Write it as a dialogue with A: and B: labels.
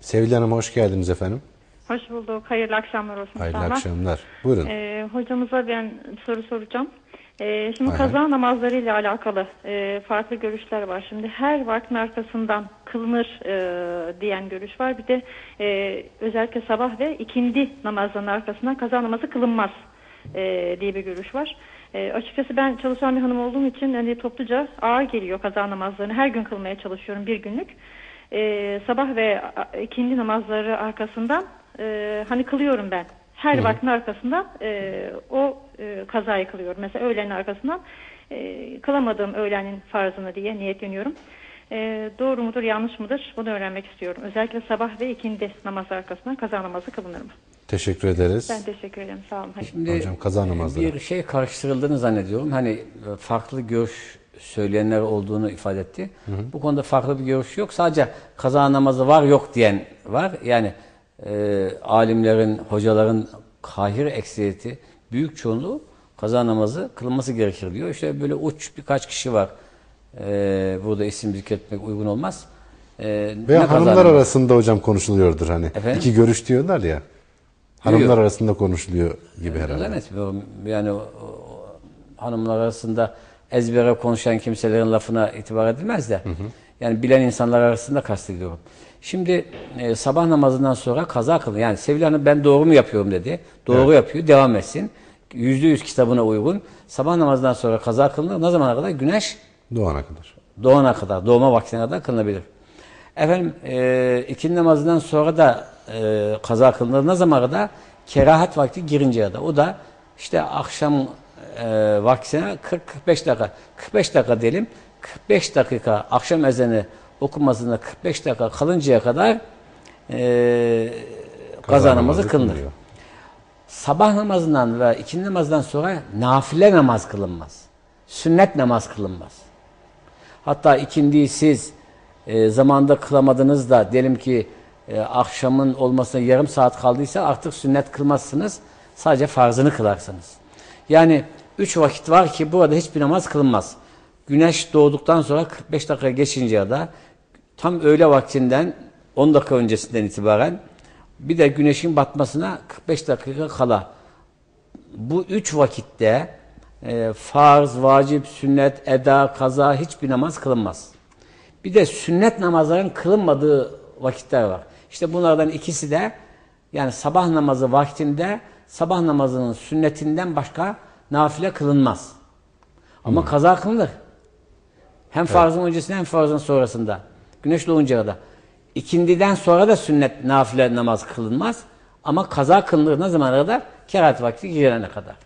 A: Sevil Hanım hoş geldiniz efendim.
B: Hoş bulduk. Hayırlı akşamlar olsun.
A: Hayırlı
B: inşallah.
A: akşamlar. Buyurun.
B: Ee, hocamıza ben soru soracağım. Ee, şimdi
A: Hay
B: kaza namazları ile alakalı e, farklı görüşler var. Şimdi her vaktin arkasından kılınır e, diyen görüş var. Bir de e, özellikle sabah ve ikindi namazlarının arkasından kaza namazı kılınmaz e, diye bir görüş var. E, açıkçası ben çalışan bir hanım olduğum için hani topluca ağır geliyor kaza namazlarını. Her gün kılmaya çalışıyorum bir günlük. E, sabah ve ikindi namazları arkasından e, hani kılıyorum ben. Her vaktin arkasından e, o e, kazayı kılıyorum. Mesela öğlenin arkasından e, kılamadığım öğlenin farzını diye niyetleniyorum. E, doğru mudur yanlış mıdır bunu öğrenmek istiyorum. Özellikle sabah ve ikindi namaz arkasından kaza namazı kılınır mı?
A: Teşekkür ederiz.
B: Ben teşekkür ederim. Sağ olun. Hayır.
C: Şimdi
A: Hocam, kaza namazları.
C: Bir şey karıştırıldığını zannediyorum. Hani e, farklı görüş söyleyenler olduğunu ifade etti. Bu konuda farklı bir görüş yok. Sadece kaza namazı var yok diyen var. Yani e, alimlerin, hocaların kahir ekseriyeti, büyük çoğunluğu kaza namazı kılınması gerekir diyor. İşte böyle uç birkaç kişi var. E, burada isim zikretmek uygun olmaz. E,
A: Veya hanımlar
C: namazı?
A: arasında hocam konuşuluyordur hani.
C: Efendim?
A: İki görüş diyorlar ya. Hanımlar
C: Yok.
A: arasında konuşuluyor gibi herhalde.
C: Zannetmiyorum. Yani hanımlar arasında ezbere konuşan kimselerin lafına itibar edilmez de. Yani bilen insanlar arasında kastediyorum. Şimdi e, sabah namazından sonra kaza kılın. Yani Sevil Hanım ben doğru mu yapıyorum dedi. Doğru yapıyor. Devam etsin. Yüzde yüz kitabına uygun. Sabah namazından sonra kaza kılınır. Ne zamana kadar? Güneş
A: Doğana kadar.
C: doğana kadar, doğma vaktine kadar kılınabilir. Efendim e, ikindi namazından sonra da e, kaza kılınır. Ne zamana kadar? Kerahat vakti girinceye kadar. O da işte akşam e, vaktine 40-45 dakika. 45 dakika diyelim. 45 dakika akşam ezanı okunmasına 45 dakika kalıncaya kadar e, kaza namazı kılınır. Sabah namazından ve ikindi namazdan sonra nafile namaz kılınmaz. Sünnet namaz kılınmaz. Hatta ikindiyi siz e, zamanda kılamadınız da diyelim ki e, akşamın olmasına yarım saat kaldıysa artık sünnet kılmazsınız. Sadece farzını kılarsınız. Yani üç vakit var ki burada hiçbir namaz kılınmaz. Güneş doğduktan sonra 45 dakika geçince ya da tam öğle vaktinden 10 dakika öncesinden itibaren bir de güneşin batmasına 45 dakika kala bu üç vakitte e, farz, vacip, sünnet, eda, kaza hiçbir namaz kılınmaz. Bir de sünnet namazların kılınmadığı vakitler var. İşte bunlardan ikisi de yani sabah namazı vaktinde sabah namazının sünnetinden başka nafile kılınmaz. Ama kaza kılınır. Hem farzın öncesinde hem farzın sonrasında. Güneş doğuncaya kadar. İkindiden sonra da sünnet nafile namaz kılınmaz. Ama kaza kılınır ne zamana kadar? Kerahat vakti girene kadar.